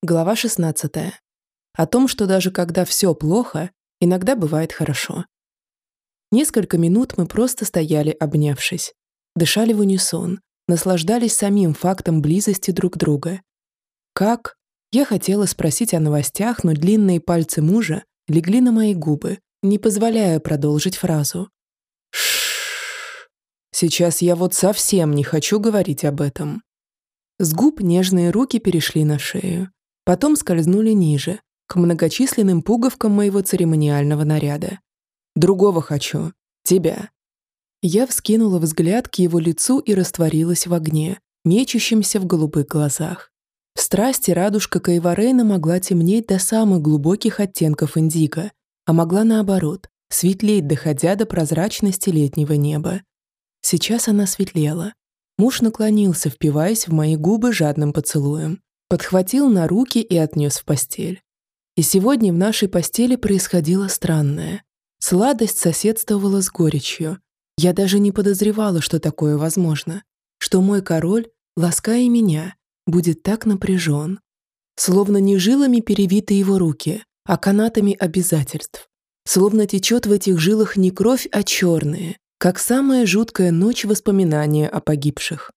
Глава 16. О том, что даже когда все плохо, иногда бывает хорошо. Несколько минут мы просто стояли, обнявшись, дышали в унисон, наслаждались самим фактом близости друг друга. Как? Я хотела спросить о новостях, но длинные пальцы мужа легли на мои губы, не позволяя продолжить фразу. Шш. Сейчас я вот совсем не хочу говорить об этом. С губ нежные руки перешли на шею. Потом скользнули ниже, к многочисленным пуговкам моего церемониального наряда. «Другого хочу. Тебя». Я вскинула взгляд к его лицу и растворилась в огне, мечущемся в голубых глазах. В страсти радужка Кайварейна могла темнеть до самых глубоких оттенков индиго, а могла наоборот, светлеть, доходя до прозрачности летнего неба. Сейчас она светлела. Муж наклонился, впиваясь в мои губы жадным поцелуем подхватил на руки и отнес в постель. И сегодня в нашей постели происходило странное. Сладость соседствовала с горечью. Я даже не подозревала, что такое возможно. Что мой король, лаская меня, будет так напряжен. Словно не жилами перевиты его руки, а канатами обязательств. Словно течет в этих жилах не кровь, а черные, как самая жуткая ночь воспоминания о погибших.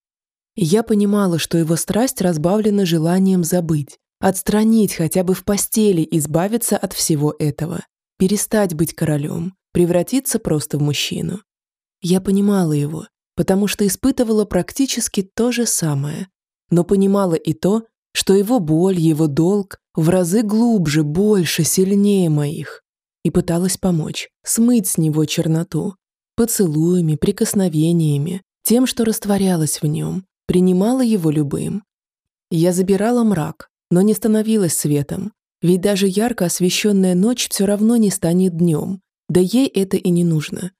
Я понимала, что его страсть разбавлена желанием забыть, отстранить хотя бы в постели, избавиться от всего этого, перестать быть королем, превратиться просто в мужчину. Я понимала его, потому что испытывала практически то же самое, но понимала и то, что его боль, его долг в разы глубже, больше, сильнее моих. И пыталась помочь, смыть с него черноту, поцелуями, прикосновениями, тем, что растворялось в нем, принимала его любым. Я забирала мрак, но не становилась светом, ведь даже ярко освещенная ночь все равно не станет днем, да ей это и не нужно.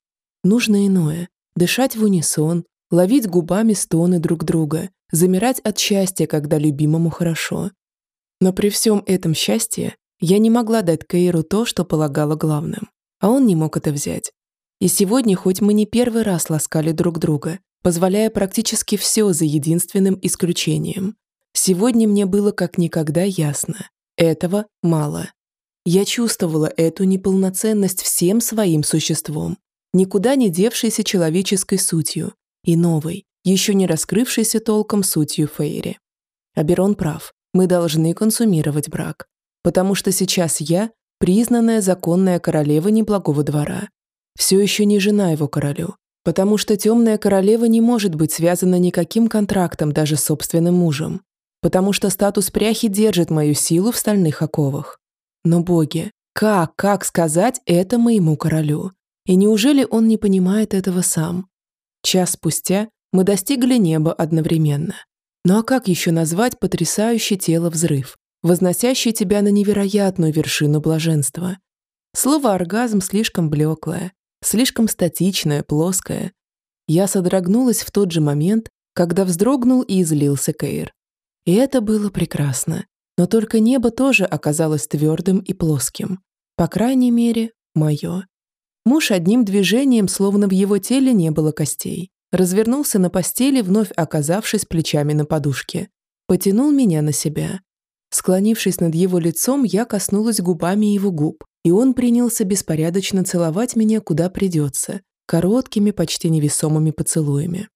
Нужно иное – дышать в унисон, ловить губами стоны друг друга, замирать от счастья, когда любимому хорошо. Но при всем этом счастье я не могла дать Кейру то, что полагала главным, а он не мог это взять. И сегодня, хоть мы не первый раз ласкали друг друга, позволяя практически все за единственным исключением. Сегодня мне было как никогда ясно. Этого мало. Я чувствовала эту неполноценность всем своим существом, никуда не девшейся человеческой сутью и новой, еще не раскрывшейся толком сутью Фейри. Аберон прав, мы должны консумировать брак, потому что сейчас я – признанная законная королева неблагого двора. Все еще не жена его королю, Потому что темная королева не может быть связана никаким контрактом даже с собственным мужем. Потому что статус пряхи держит мою силу в стальных оковах. Но боги, как, как сказать это моему королю? И неужели он не понимает этого сам? Час спустя мы достигли неба одновременно. Ну а как еще назвать потрясающее тело взрыв, возносящий тебя на невероятную вершину блаженства? Слово «оргазм» слишком блеклое, слишком статичная, плоская. Я содрогнулась в тот же момент, когда вздрогнул и излился Кейр. И это было прекрасно. Но только небо тоже оказалось твердым и плоским. По крайней мере, мое. Муж одним движением, словно в его теле не было костей, развернулся на постели, вновь оказавшись плечами на подушке. Потянул меня на себя. Склонившись над его лицом, я коснулась губами его губ, и он принялся беспорядочно целовать меня куда придется, короткими, почти невесомыми поцелуями.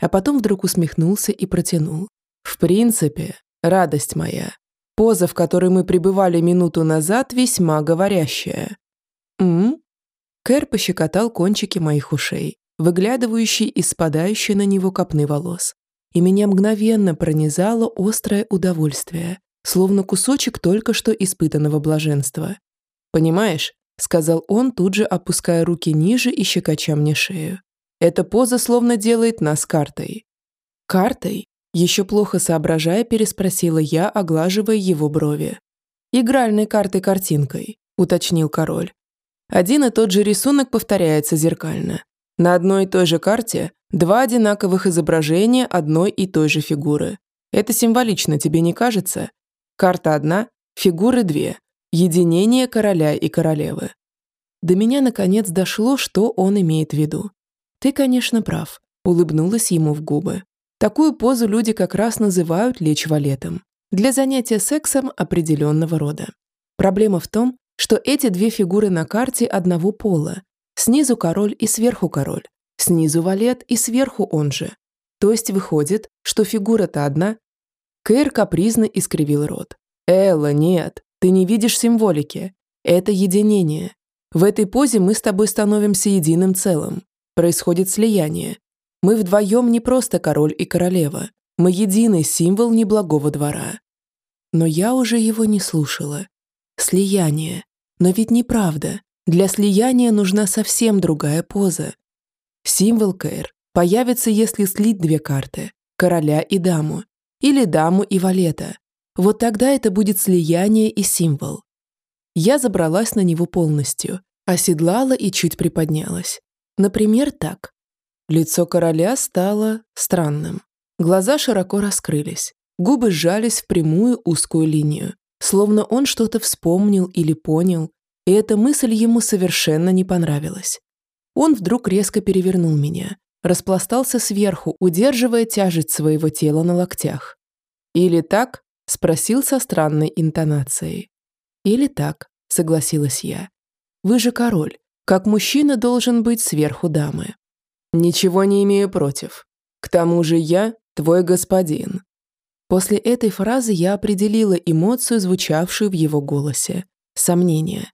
А потом вдруг усмехнулся и протянул. «В принципе, радость моя, поза, в которой мы пребывали минуту назад, весьма говорящая». «М?», Кэр пощекотал кончики моих ушей, выглядывающие из спадающей на него копны волос. И меня мгновенно пронизало острое удовольствие, словно кусочек только что испытанного блаженства. «Понимаешь?» — сказал он, тут же опуская руки ниже и щекоча мне шею. «Эта поза словно делает нас картой». «Картой?» — еще плохо соображая, переспросила я, оглаживая его брови. «Игральной картой-картинкой», — уточнил король. Один и тот же рисунок повторяется зеркально. На одной и той же карте два одинаковых изображения одной и той же фигуры. Это символично, тебе не кажется? Карта одна, фигуры две. Единение короля и королевы. До меня наконец дошло, что он имеет в виду. Ты, конечно, прав, улыбнулась ему в губы. Такую позу люди как раз называют лечь валетом. для занятия сексом определенного рода. Проблема в том, что эти две фигуры на карте одного пола. Снизу король и сверху король. Снизу валет и сверху он же. То есть выходит, что фигура-то одна. Кэр капризно искривил рот. «Элла, нет, ты не видишь символики. Это единение. В этой позе мы с тобой становимся единым целым. Происходит слияние. Мы вдвоем не просто король и королева. Мы единый символ неблагого двора. Но я уже его не слушала. Слияние. Но ведь неправда. Для слияния нужна совсем другая поза. Символ Кэр появится, если слить две карты – короля и даму, или даму и валета. Вот тогда это будет слияние и символ. Я забралась на него полностью, оседлала и чуть приподнялась. Например, так. Лицо короля стало странным. Глаза широко раскрылись, губы сжались в прямую узкую линию, словно он что-то вспомнил или понял, и эта мысль ему совершенно не понравилась. Он вдруг резко перевернул меня, распластался сверху, удерживая тяжесть своего тела на локтях. «Или так?» – спросил со странной интонацией. «Или так», – согласилась я. «Вы же король. Как мужчина должен быть сверху дамы». «Ничего не имею против. К тому же я твой господин». После этой фразы я определила эмоцию, звучавшую в его голосе. Сомнение.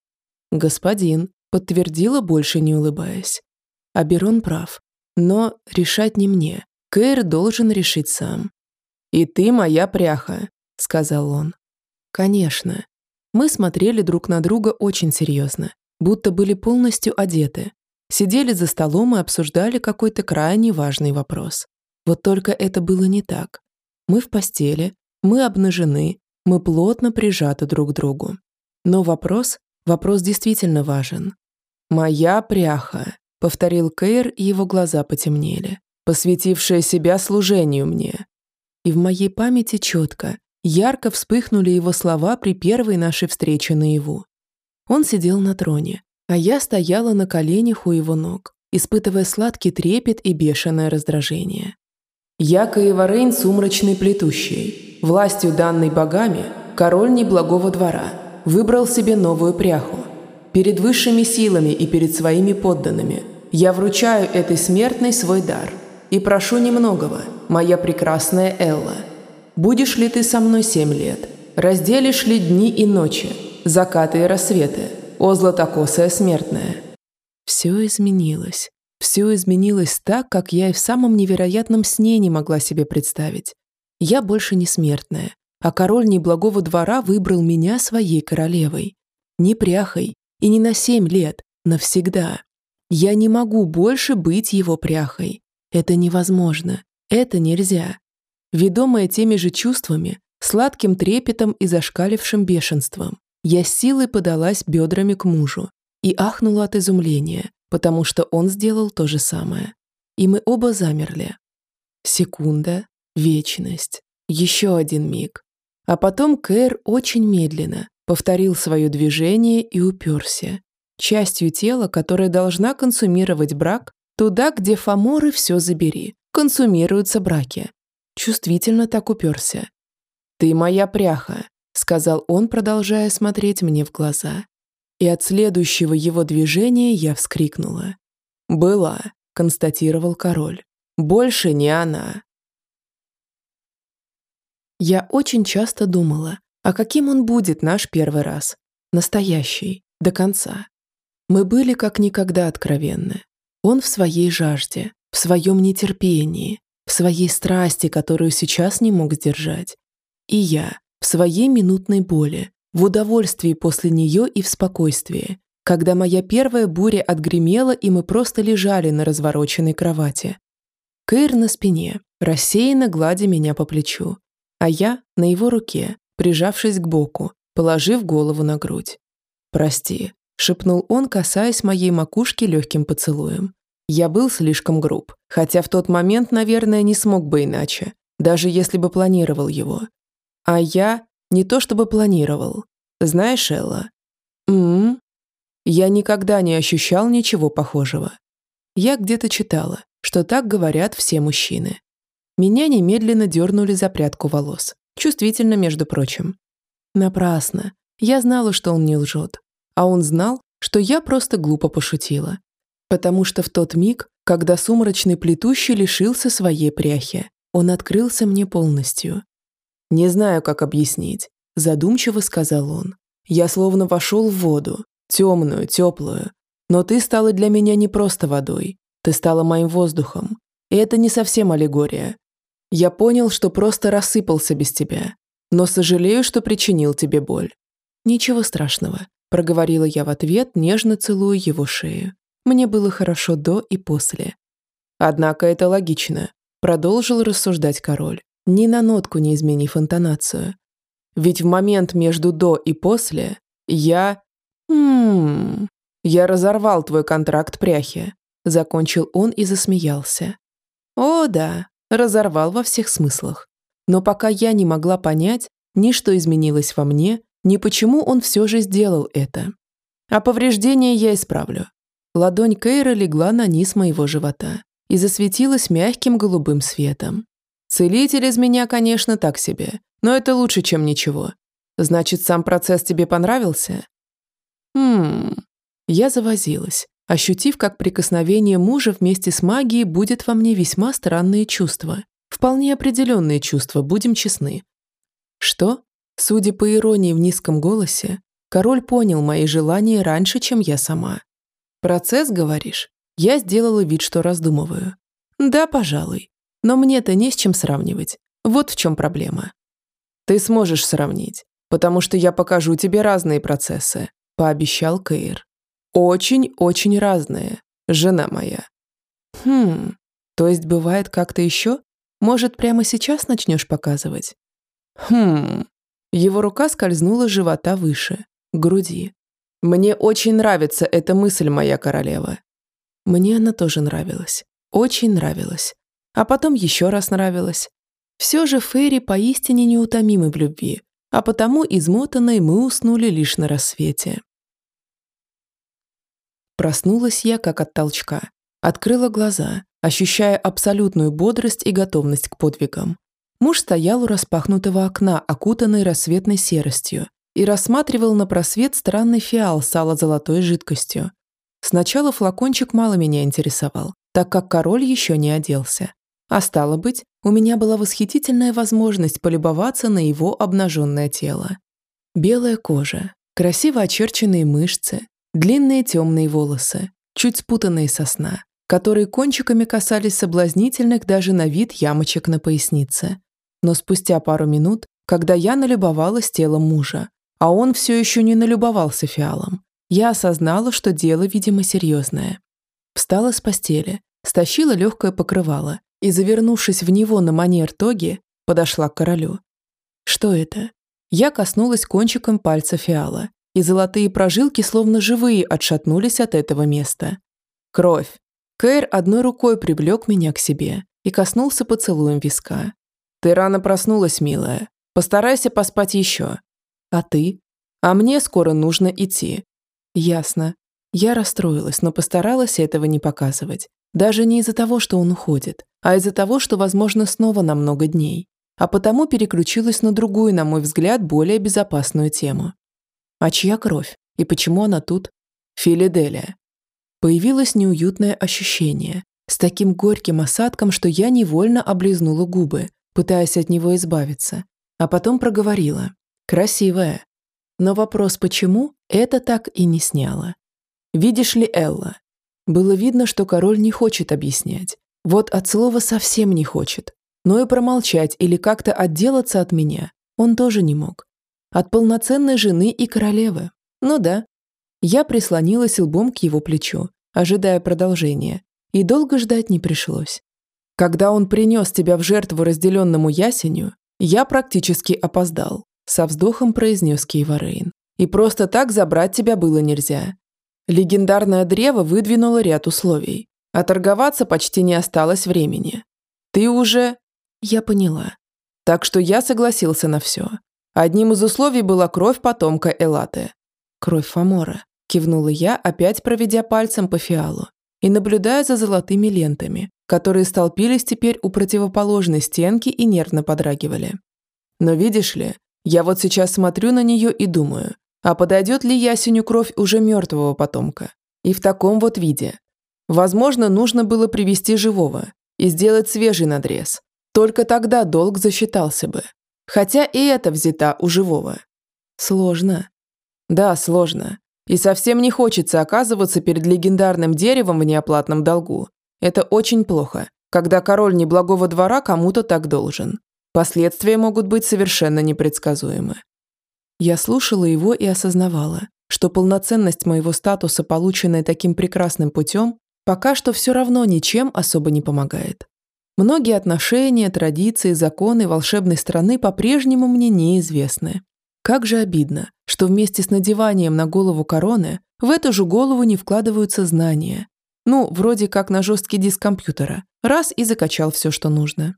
«Господин», – подтвердила, больше не улыбаясь. Аберон прав. Но решать не мне. Кэр должен решить сам. «И ты моя пряха», – сказал он. «Конечно. Мы смотрели друг на друга очень серьезно, будто были полностью одеты. Сидели за столом и обсуждали какой-то крайне важный вопрос. Вот только это было не так. Мы в постели, мы обнажены, мы плотно прижаты друг к другу. Но вопрос, вопрос действительно важен. «Моя пряха», — повторил Кейр, и его глаза потемнели, посвятившая себя служению мне. И в моей памяти четко, Ярко вспыхнули его слова при первой нашей встрече наяву. Он сидел на троне, а я стояла на коленях у его ног, испытывая сладкий трепет и бешеное раздражение. «Я Каеварейн сумрачный плетущий, властью данной богами, король неблагого двора, выбрал себе новую пряху. Перед высшими силами и перед своими подданными я вручаю этой смертной свой дар и прошу немногого, моя прекрасная Элла». Будешь ли ты со мной семь лет? Разделишь ли дни и ночи, закаты и рассветы, о златокосая смертная?» Все изменилось. Все изменилось так, как я и в самом невероятном сне не могла себе представить. Я больше не смертная, а король неблагого двора выбрал меня своей королевой. Не пряхой и не на семь лет, навсегда. Я не могу больше быть его пряхой. Это невозможно. Это нельзя. Ведомая теми же чувствами, сладким трепетом и зашкалившим бешенством, я с силой подалась бедрами к мужу и ахнула от изумления, потому что он сделал то же самое. И мы оба замерли. Секунда, вечность, еще один миг. А потом Кэр очень медленно повторил свое движение и уперся. Частью тела, которая должна консумировать брак, туда, где фаморы все забери, консумируются браки, чувствительно так уперся. «Ты моя пряха», — сказал он, продолжая смотреть мне в глаза. И от следующего его движения я вскрикнула. «Была», — констатировал король. «Больше не она». Я очень часто думала, а каким он будет наш первый раз. Настоящий, до конца. Мы были как никогда откровенны. Он в своей жажде, в своем нетерпении, в своей страсти, которую сейчас не мог сдержать. И я в своей минутной боли, в удовольствии после нее и в спокойствии, когда моя первая буря отгремела, и мы просто лежали на развороченной кровати. Кэр на спине, рассеянно гладя меня по плечу, а я на его руке, прижавшись к боку, положив голову на грудь. «Прости», — шепнул он, касаясь моей макушки легким поцелуем. Я был слишком груб, хотя в тот момент, наверное, не смог бы иначе, даже если бы планировал его. А я не то чтобы планировал. Знаешь, Элла? М, -м, -м. Я никогда не ощущал ничего похожего. Я где-то читала, что так говорят все мужчины. Меня немедленно дернули за прядку волос. Чувствительно, между прочим. Напрасно. Я знала, что он не лжет. А он знал, что я просто глупо пошутила. Потому что в тот миг, когда сумрачный плетущий лишился своей пряхи, он открылся мне полностью. «Не знаю, как объяснить», – задумчиво сказал он. «Я словно вошел в воду, темную, теплую. Но ты стала для меня не просто водой, ты стала моим воздухом. И это не совсем аллегория. Я понял, что просто рассыпался без тебя, но сожалею, что причинил тебе боль. Ничего страшного, проговорила я в ответ, нежно целуя его шею. Мне было хорошо до и после. Однако это логично, продолжил рассуждать король, ни на нотку не изменив интонацию. Ведь в момент между до и после я... Хм... Я разорвал твой контракт пряхи. Закончил он и засмеялся. О, да, разорвал во всех смыслах. Но пока я не могла понять ни что изменилось во мне, ни почему он все же сделал это. А повреждения я исправлю. Ладонь Кейра легла на низ моего живота и засветилась мягким голубым светом. Целитель из меня, конечно, так себе, но это лучше, чем ничего. Значит, сам процесс тебе понравился? Хм. Я завозилась, ощутив, как прикосновение мужа вместе с магией будет во мне весьма странные чувства. Вполне определенные чувства, будем честны. Что? Судя по иронии в низком голосе, король понял мои желания раньше, чем я сама. Процесс, говоришь? Я сделала вид, что раздумываю. Да, пожалуй. Но мне-то не с чем сравнивать. Вот в чем проблема. Ты сможешь сравнить, потому что я покажу тебе разные процессы, пообещал Кейр. Очень-очень разные, жена моя. Хм, то есть бывает как-то еще? Может, прямо сейчас начнешь показывать? Хм. Его рука скользнула живота выше, груди. Мне очень нравится эта мысль, моя королева. Мне она тоже нравилась. Очень нравилась. А потом еще раз нравилась. Все же Ферри поистине неутомимы в любви, а потому измотанной мы уснули лишь на рассвете. Проснулась я как от толчка. Открыла глаза, ощущая абсолютную бодрость и готовность к подвигам. Муж стоял у распахнутого окна, окутанный рассветной серостью, и рассматривал на просвет странный фиал с ало-золотой жидкостью. Сначала флакончик мало меня интересовал, так как король еще не оделся. А стало быть, у меня была восхитительная возможность полюбоваться на его обнаженное тело. Белая кожа, красиво очерченные мышцы, Длинные темные волосы, чуть спутанные со сна, которые кончиками касались соблазнительных даже на вид ямочек на пояснице. Но спустя пару минут, когда я налюбовалась телом мужа, а он все еще не налюбовался фиалом, я осознала, что дело, видимо, серьезное. Встала с постели, стащила легкое покрывало и, завернувшись в него на манер тоги, подошла к королю. Что это? Я коснулась кончиком пальца фиала и золотые прожилки словно живые отшатнулись от этого места. Кровь. Кэр одной рукой привлек меня к себе и коснулся поцелуем виска. «Ты рано проснулась, милая. Постарайся поспать еще. А ты? А мне скоро нужно идти». «Ясно. Я расстроилась, но постаралась этого не показывать. Даже не из-за того, что он уходит, а из-за того, что, возможно, снова на много дней. А потому переключилась на другую, на мой взгляд, более безопасную тему. А чья кровь? И почему она тут? Филиделия. Появилось неуютное ощущение, с таким горьким осадком, что я невольно облизнула губы, пытаясь от него избавиться, а потом проговорила. Красивая. Но вопрос «почему?» это так и не сняло. Видишь ли, Элла? Было видно, что король не хочет объяснять. Вот от слова совсем не хочет. Но и промолчать или как-то отделаться от меня он тоже не мог. От полноценной жены и королевы. Ну да. Я прислонилась лбом к его плечу, ожидая продолжения, и долго ждать не пришлось. Когда он принес тебя в жертву разделенному ясеню, я практически опоздал, со вздохом произнес Кейварейн. И просто так забрать тебя было нельзя. Легендарное древо выдвинуло ряд условий, а торговаться почти не осталось времени. Ты уже... Я поняла. Так что я согласился на все. Одним из условий была кровь потомка Элаты. «Кровь Фомора», – кивнула я, опять проведя пальцем по фиалу и наблюдая за золотыми лентами, которые столпились теперь у противоположной стенки и нервно подрагивали. Но видишь ли, я вот сейчас смотрю на нее и думаю, а подойдет ли ясеню кровь уже мертвого потомка? И в таком вот виде. Возможно, нужно было привести живого и сделать свежий надрез. Только тогда долг засчитался бы. Хотя и это взята у живого. Сложно. Да, сложно. И совсем не хочется оказываться перед легендарным деревом в неоплатном долгу. Это очень плохо, когда король неблагого двора кому-то так должен. Последствия могут быть совершенно непредсказуемы. Я слушала его и осознавала, что полноценность моего статуса, полученная таким прекрасным путем, пока что все равно ничем особо не помогает. Многие отношения, традиции, законы волшебной страны по-прежнему мне неизвестны. Как же обидно, что вместе с надеванием на голову короны в эту же голову не вкладываются знания. Ну, вроде как на жесткий диск компьютера. Раз и закачал все, что нужно.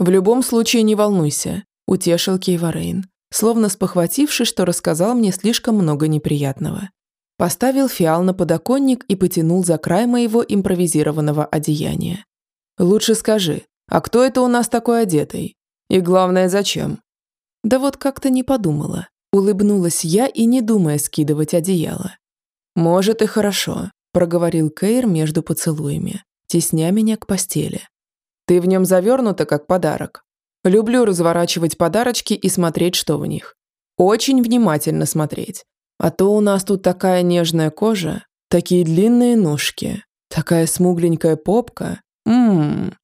«В любом случае не волнуйся», – утешил Кейварейн, словно спохватившись, что рассказал мне слишком много неприятного. Поставил фиал на подоконник и потянул за край моего импровизированного одеяния. «Лучше скажи, а кто это у нас такой одетый? И главное, зачем?» Да вот как-то не подумала. Улыбнулась я и не думая скидывать одеяло. «Может и хорошо», – проговорил Кейр между поцелуями, тесня меня к постели. «Ты в нем завернута, как подарок. Люблю разворачивать подарочки и смотреть, что в них. Очень внимательно смотреть. А то у нас тут такая нежная кожа, такие длинные ножки, такая смугленькая попка. Ммм.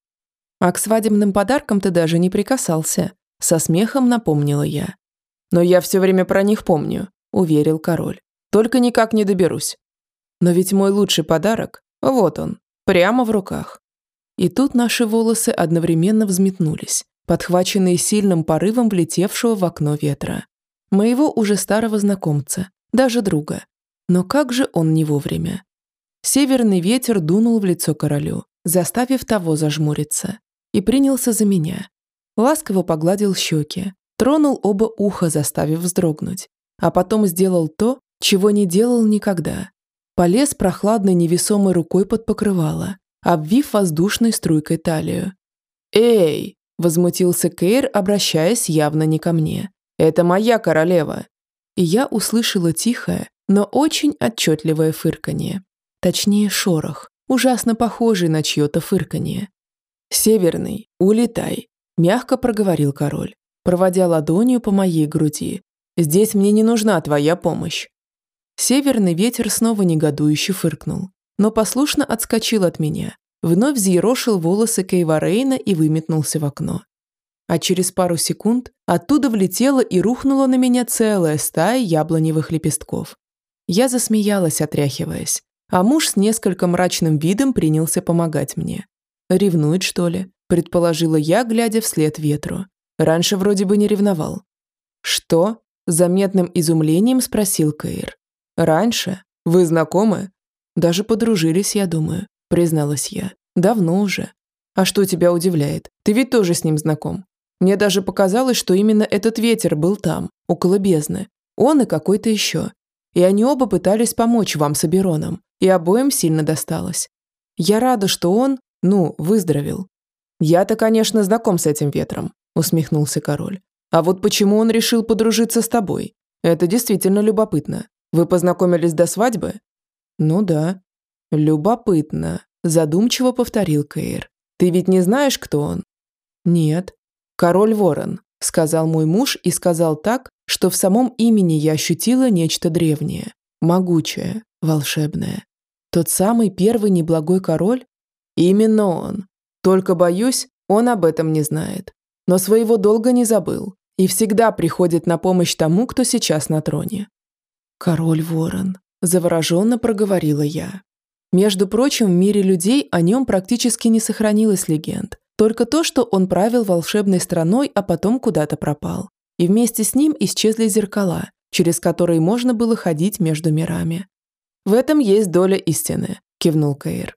А к свадебным подаркам ты даже не прикасался, со смехом напомнила я. «Но я все время про них помню», – уверил король. «Только никак не доберусь. Но ведь мой лучший подарок, вот он, прямо в руках». И тут наши волосы одновременно взметнулись, подхваченные сильным порывом влетевшего в окно ветра. Моего уже старого знакомца, даже друга. Но как же он не вовремя. Северный ветер дунул в лицо королю, заставив того зажмуриться, и принялся за меня, Ласково погладил щеки, тронул оба уха, заставив вздрогнуть, а потом сделал то, чего не делал никогда. Полез прохладной невесомой рукой под покрывало, обвив воздушной струйкой талию. «Эй!» – возмутился Кейр, обращаясь явно не ко мне. «Это моя королева!» И я услышала тихое, но очень отчетливое фырканье. Точнее, шорох, ужасно похожий на чье-то фырканье. «Северный, улетай, Мягко проговорил король, проводя ладонью по моей груди. «Здесь мне не нужна твоя помощь». Северный ветер снова негодующе фыркнул, но послушно отскочил от меня, вновь взъерошил волосы Кейварейна и выметнулся в окно. А через пару секунд оттуда влетела и рухнула на меня целая стая яблоневых лепестков. Я засмеялась, отряхиваясь, а муж с несколько мрачным видом принялся помогать мне. Ревнует, что ли? Предположила я, глядя вслед ветру. Раньше вроде бы не ревновал. «Что?» – заметным изумлением спросил Каир. «Раньше? Вы знакомы?» «Даже подружились, я думаю», – призналась я. «Давно уже. А что тебя удивляет? Ты ведь тоже с ним знаком. Мне даже показалось, что именно этот ветер был там, около бездны. Он и какой-то еще. И они оба пытались помочь вам с Абероном, и обоим сильно досталось. Я рада, что он, ну, выздоровел. «Я-то, конечно, знаком с этим ветром», – усмехнулся король. «А вот почему он решил подружиться с тобой? Это действительно любопытно. Вы познакомились до свадьбы?» «Ну да». «Любопытно», – задумчиво повторил Кейр. «Ты ведь не знаешь, кто он?» «Нет». «Король Ворон», – сказал мой муж и сказал так, что в самом имени я ощутила нечто древнее, могучее, волшебное. Тот самый первый неблагой король? Именно он. Только, боюсь, он об этом не знает. Но своего долга не забыл и всегда приходит на помощь тому, кто сейчас на троне. «Король Ворон», – завороженно проговорила я. Между прочим, в мире людей о нем практически не сохранилось легенд. Только то, что он правил волшебной страной, а потом куда-то пропал. И вместе с ним исчезли зеркала, через которые можно было ходить между мирами. «В этом есть доля истины», – кивнул Каир.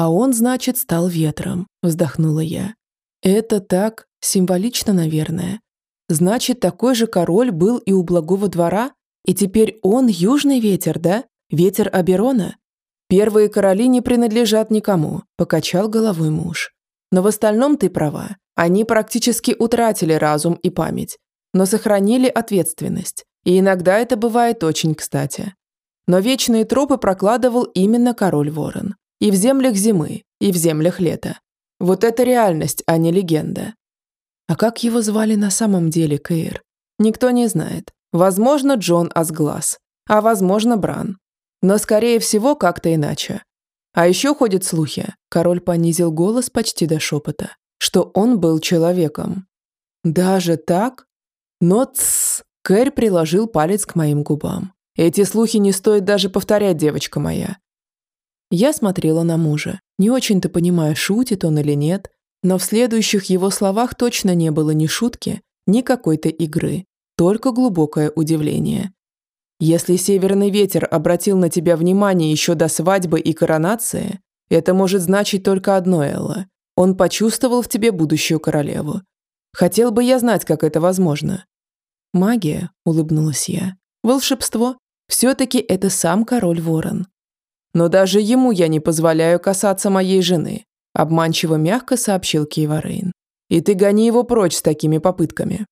«А он, значит, стал ветром», – вздохнула я. «Это так символично, наверное. Значит, такой же король был и у благого двора? И теперь он южный ветер, да? Ветер Аберона?» «Первые короли не принадлежат никому», – покачал головой муж. «Но в остальном ты права. Они практически утратили разум и память. но сохранили ответственность, и иногда это бывает очень кстати. Но вечные тропы прокладывал именно король Ворон. И в землях зимы, и в землях лета. Вот это реальность, а не легенда. А как его звали на самом деле, Кейр? Никто не знает. Возможно, Джон Асглаз, а возможно, Бран. Но, скорее всего, как-то иначе. А еще ходят слухи, король понизил голос почти до шепота, что он был человеком. Даже так? Но тссс, Кэр приложил палец к моим губам. Эти слухи не стоит даже повторять, девочка моя. Я смотрела на мужа, не очень-то понимая, шутит он или нет, но в следующих его словах точно не было ни шутки, ни какой-то игры, только глубокое удивление. Если северный ветер обратил на тебя внимание еще до свадьбы и коронации, это может значить только одно, Элла. Он почувствовал в тебе будущую королеву. Хотел бы я знать, как это возможно. Магия, улыбнулась я. Волшебство. Все-таки это сам король Ворон. Но даже ему я не позволяю касаться моей жены, обманчиво мягко сообщил Кейварейн. И ты гони его прочь с такими попытками.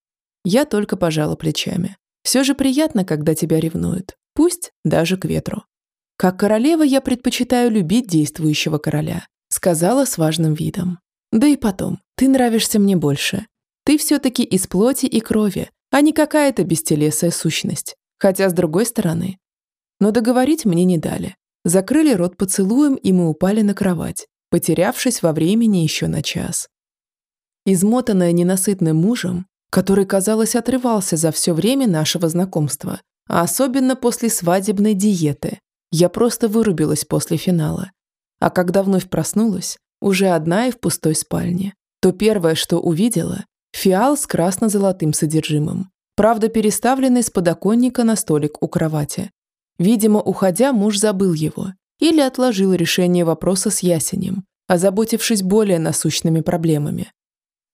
Я только пожала плечами. Все же приятно, когда тебя ревнуют, пусть даже к ветру. Как королева я предпочитаю любить действующего короля, сказала с важным видом. Да и потом, ты нравишься мне больше. Ты все-таки из плоти и крови, а не какая-то бестелесая сущность. Хотя, с другой стороны. Но договорить мне не дали. Закрыли рот поцелуем, и мы упали на кровать, потерявшись во времени еще на час. Измотанная ненасытным мужем, который, казалось, отрывался за все время нашего знакомства, а особенно после свадебной диеты, я просто вырубилась после финала. А когда вновь проснулась, уже одна и в пустой спальне, то первое, что увидела – фиал с красно-золотым содержимым, правда переставленный с подоконника на столик у кровати. Видимо, уходя, муж забыл его или отложил решение вопроса с ясенем, озаботившись более насущными проблемами.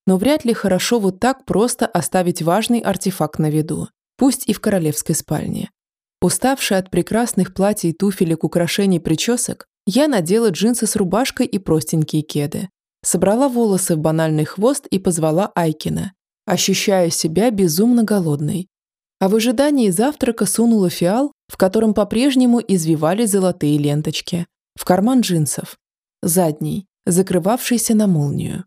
Но вряд ли хорошо вот так просто оставить важный артефакт на виду, пусть и в королевской спальне. Уставшая от прекрасных платьев, туфелек, украшений, причесок, я надела джинсы с рубашкой и простенькие кеды. Собрала волосы в банальный хвост и позвала Айкина, ощущая себя безумно голодной. А в ожидании завтрака сунула фиал, в котором по-прежнему извивали золотые ленточки, в карман джинсов, задний, закрывавшийся на молнию.